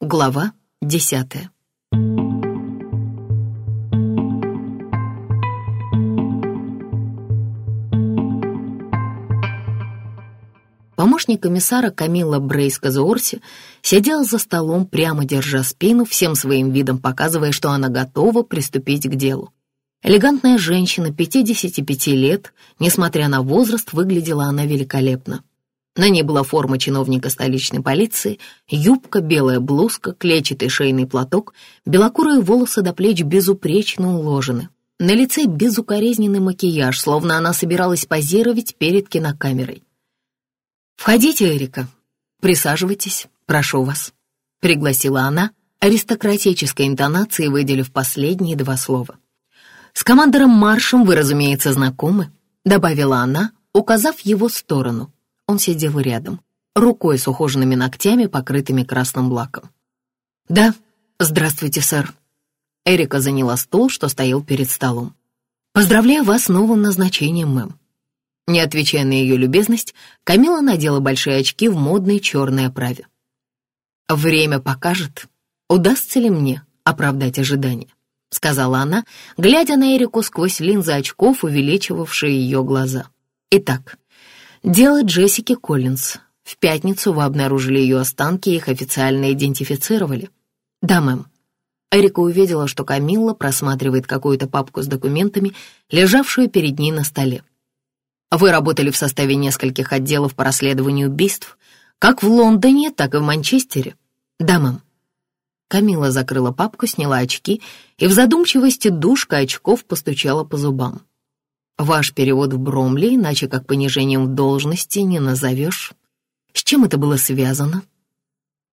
Глава десятая. Помощник комиссара Камила Брейс-Казуорси сидела за столом, прямо держа спину, всем своим видом показывая, что она готова приступить к делу. Элегантная женщина, 55 лет, несмотря на возраст, выглядела она великолепно. На ней была форма чиновника столичной полиции, юбка, белая блузка, клетчатый шейный платок, белокурые волосы до плеч безупречно уложены. На лице безукоризненный макияж, словно она собиралась позировать перед кинокамерой. «Входите, Эрика. Присаживайтесь, прошу вас», — пригласила она, аристократической интонацией выделив последние два слова. «С командором Маршем вы, разумеется, знакомы», — добавила она, указав его сторону — он сидел рядом, рукой с ухоженными ногтями, покрытыми красным лаком. «Да, здравствуйте, сэр». Эрика заняла стул, что стоял перед столом. «Поздравляю вас с новым назначением, мэм». Не отвечая на ее любезность, Камила надела большие очки в модной черной оправе. «Время покажет, удастся ли мне оправдать ожидания», — сказала она, глядя на Эрику сквозь линзы очков, увеличивавшие ее глаза. «Итак, Дело Джессики Коллинз. В пятницу вы обнаружили ее останки, их официально идентифицировали. Да, мэм. Эрика увидела, что Камилла просматривает какую-то папку с документами, лежавшую перед ней на столе. Вы работали в составе нескольких отделов по расследованию убийств, как в Лондоне, так и в Манчестере. Да, мэм. Камила закрыла папку, сняла очки и в задумчивости душка очков постучала по зубам. Ваш перевод в Бромли, иначе как понижением в должности, не назовешь. С чем это было связано?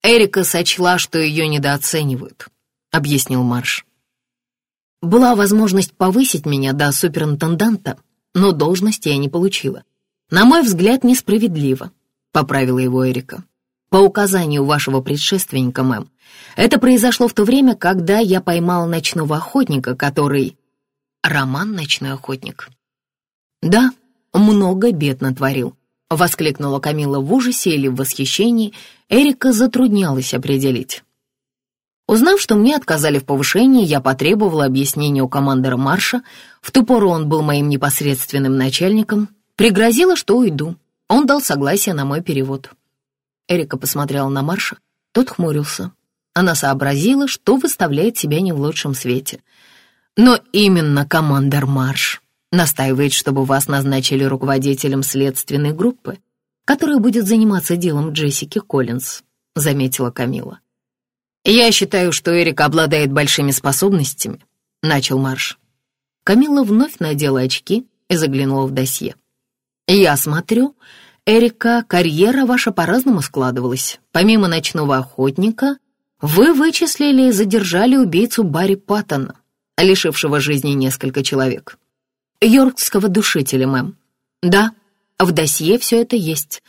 Эрика сочла, что ее недооценивают, объяснил Марш. Была возможность повысить меня до суперинтенданта, но должности я не получила. На мой взгляд, несправедливо, поправила его Эрика. По указанию вашего предшественника, мэм, это произошло в то время, когда я поймал ночного охотника, который... Роман «Ночной охотник» «Да, много бед натворил», — воскликнула Камила в ужасе или в восхищении. Эрика затруднялась определить. Узнав, что мне отказали в повышении, я потребовала объяснения у командора Марша. В ту пору он был моим непосредственным начальником. Пригрозила, что уйду. Он дал согласие на мой перевод. Эрика посмотрела на Марша. Тот хмурился. Она сообразила, что выставляет себя не в лучшем свете. Но именно командор Марш Настаивает, чтобы вас назначили руководителем следственной группы, которая будет заниматься делом Джессики Коллинз», — заметила Камила. «Я считаю, что Эрик обладает большими способностями», — начал Марш. Камила вновь надела очки и заглянула в досье. «Я смотрю, Эрика, карьера ваша по-разному складывалась. Помимо ночного охотника, вы вычислили и задержали убийцу Барри Паттона, лишившего жизни несколько человек. Йоркского душителя, мэм. Да, в досье все это есть.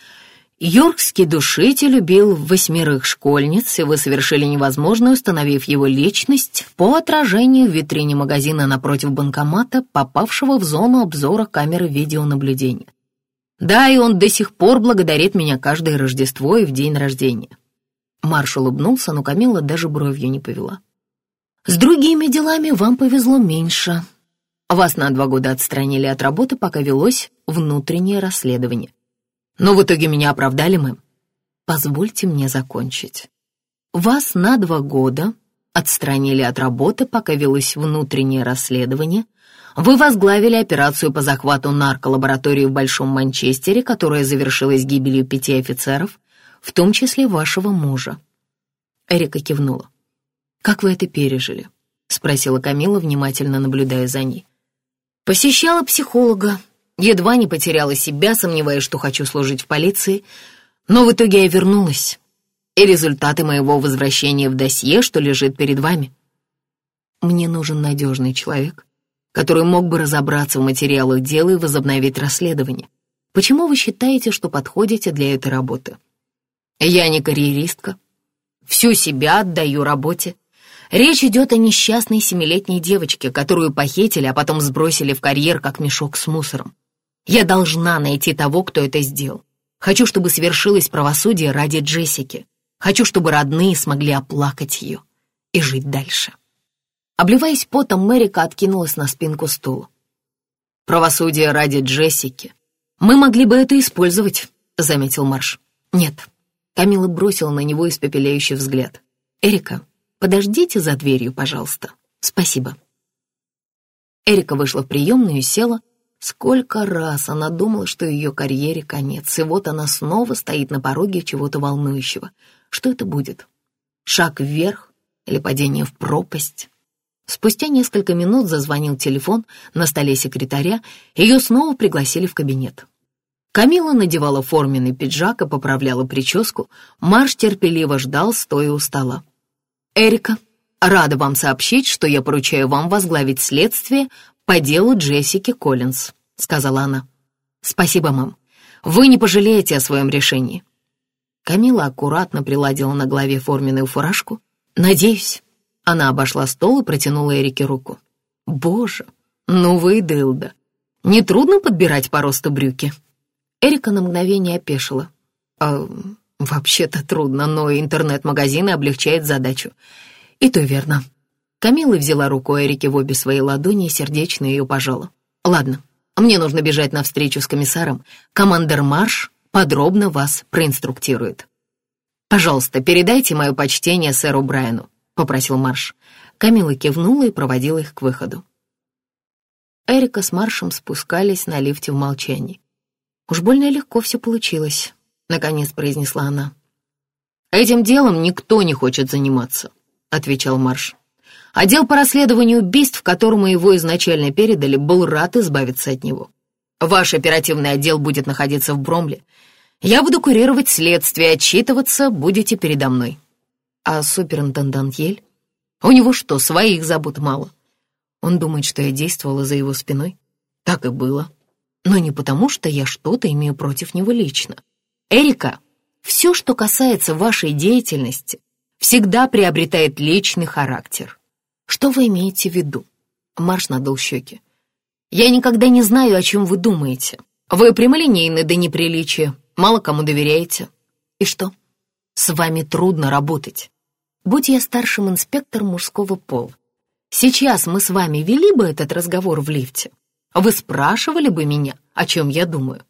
Йоркский душитель убил восьмерых школьниц, и вы совершили невозможное, установив его личность по отражению в витрине магазина напротив банкомата, попавшего в зону обзора камеры видеонаблюдения. Да, и он до сих пор благодарит меня каждое Рождество и в день рождения. Марш улыбнулся, но Камила даже бровью не повела. «С другими делами вам повезло меньше», вас на два года отстранили от работы, пока велось внутреннее расследование. Но в итоге меня оправдали мы. Позвольте мне закончить. Вас на два года отстранили от работы, пока велось внутреннее расследование. Вы возглавили операцию по захвату нарколаборатории в Большом Манчестере, которая завершилась гибелью пяти офицеров, в том числе вашего мужа. Эрика кивнула. «Как вы это пережили?» — спросила Камила, внимательно наблюдая за ней. Посещала психолога, едва не потеряла себя, сомневаясь, что хочу служить в полиции, но в итоге я вернулась. И результаты моего возвращения в досье, что лежит перед вами. Мне нужен надежный человек, который мог бы разобраться в материалах дела и возобновить расследование. Почему вы считаете, что подходите для этой работы? Я не карьеристка. Всю себя отдаю работе. Речь идет о несчастной семилетней девочке, которую похитили, а потом сбросили в карьер, как мешок с мусором. Я должна найти того, кто это сделал. Хочу, чтобы свершилось правосудие ради Джессики. Хочу, чтобы родные смогли оплакать ее и жить дальше. Обливаясь потом, Мэрика откинулась на спинку стула. «Правосудие ради Джессики. Мы могли бы это использовать», — заметил Марш. «Нет». Камила бросила на него испепеляющий взгляд. «Эрика, подождите за дверью, пожалуйста. Спасибо». Эрика вышла в приемную и села. Сколько раз она думала, что ее карьере конец, и вот она снова стоит на пороге чего-то волнующего. Что это будет? Шаг вверх или падение в пропасть? Спустя несколько минут зазвонил телефон на столе секретаря, ее снова пригласили в кабинет. Камила надевала форменный пиджак и поправляла прическу, Марш терпеливо ждал, стоя у стола. «Эрика, рада вам сообщить, что я поручаю вам возглавить следствие по делу Джессики Коллинз», — сказала она. «Спасибо, мам. Вы не пожалеете о своем решении». Камила аккуратно приладила на голове форменную фуражку. «Надеюсь». Она обошла стол и протянула Эрике руку. «Боже, ну вы дылда. Нетрудно подбирать по росту брюки?» Эрика на мгновение опешила. «А, «Вообще-то трудно, но интернет-магазины облегчает задачу». «И то верно». Камила взяла руку Эрике в обе свои ладони и сердечно ее пожала. «Ладно, мне нужно бежать на встречу с комиссаром. Командер Марш подробно вас проинструктирует». «Пожалуйста, передайте мое почтение сэру Брайану попросил Марш. Камила кивнула и проводила их к выходу. Эрика с Маршем спускались на лифте в молчании. «Уж больно легко все получилось», — наконец произнесла она. «Этим делом никто не хочет заниматься», — отвечал Марш. «Отдел по расследованию убийств, которому его изначально передали, был рад избавиться от него. Ваш оперативный отдел будет находиться в Бромле. Я буду курировать следствие, отчитываться будете передо мной. А суперинтендант Ель? У него что, своих забот мало? Он думает, что я действовала за его спиной? Так и было. Но не потому, что я что-то имею против него лично. Эрика, все, что касается вашей деятельности, всегда приобретает личный характер. Что вы имеете в виду? Марш надул щеки. Я никогда не знаю, о чем вы думаете. Вы прямолинейны до неприличия, мало кому доверяете. И что? С вами трудно работать. Будь я старшим инспектором мужского пола, сейчас мы с вами вели бы этот разговор в лифте. Вы спрашивали бы меня, о чем я думаю.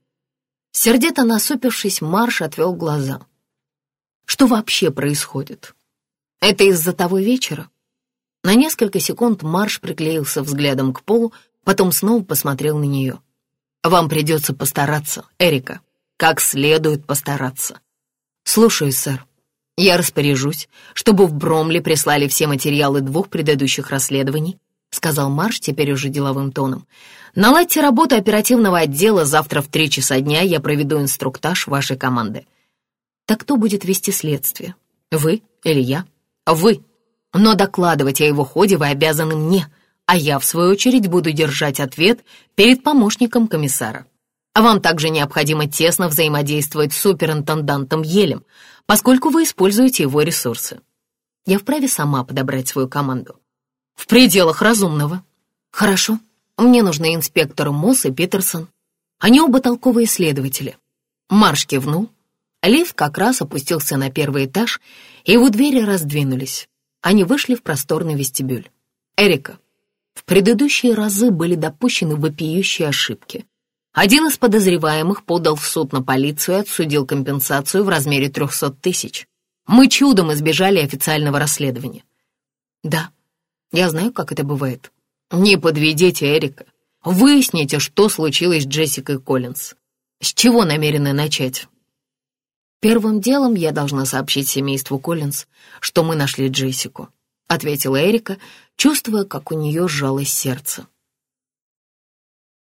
Сердито насупившись, Марш отвел глаза. Что вообще происходит? Это из-за того вечера? На несколько секунд Марш приклеился взглядом к полу, потом снова посмотрел на нее. «Вам придется постараться, Эрика, как следует постараться». «Слушаю, сэр», я распоряжусь, чтобы в Бромли прислали все материалы двух предыдущих расследований, сказал Марш теперь уже деловым тоном. Наладьте работу оперативного отдела, завтра в три часа дня я проведу инструктаж вашей команды. Так кто будет вести следствие? Вы или я? Вы. Но докладывать о его ходе вы обязаны мне, а я, в свою очередь, буду держать ответ перед помощником комиссара. Вам также необходимо тесно взаимодействовать с суперинтендантом Елем, поскольку вы используете его ресурсы. Я вправе сама подобрать свою команду. В пределах разумного. Хорошо. Мне нужны инспекторы Мосс и Питерсон. Они оба толковые следователи. Марш кивнул. Лифт как раз опустился на первый этаж, и его двери раздвинулись. Они вышли в просторный вестибюль. Эрика, в предыдущие разы были допущены вопиющие ошибки. Один из подозреваемых подал в суд на полицию и отсудил компенсацию в размере 300 тысяч. Мы чудом избежали официального расследования. Да, я знаю, как это бывает. Не подведите Эрика. Выясните, что случилось с Джессикой Коллинз. С чего намерены начать? Первым делом я должна сообщить семейству Коллинз, что мы нашли Джессику, ответила Эрика, чувствуя, как у нее сжалось сердце.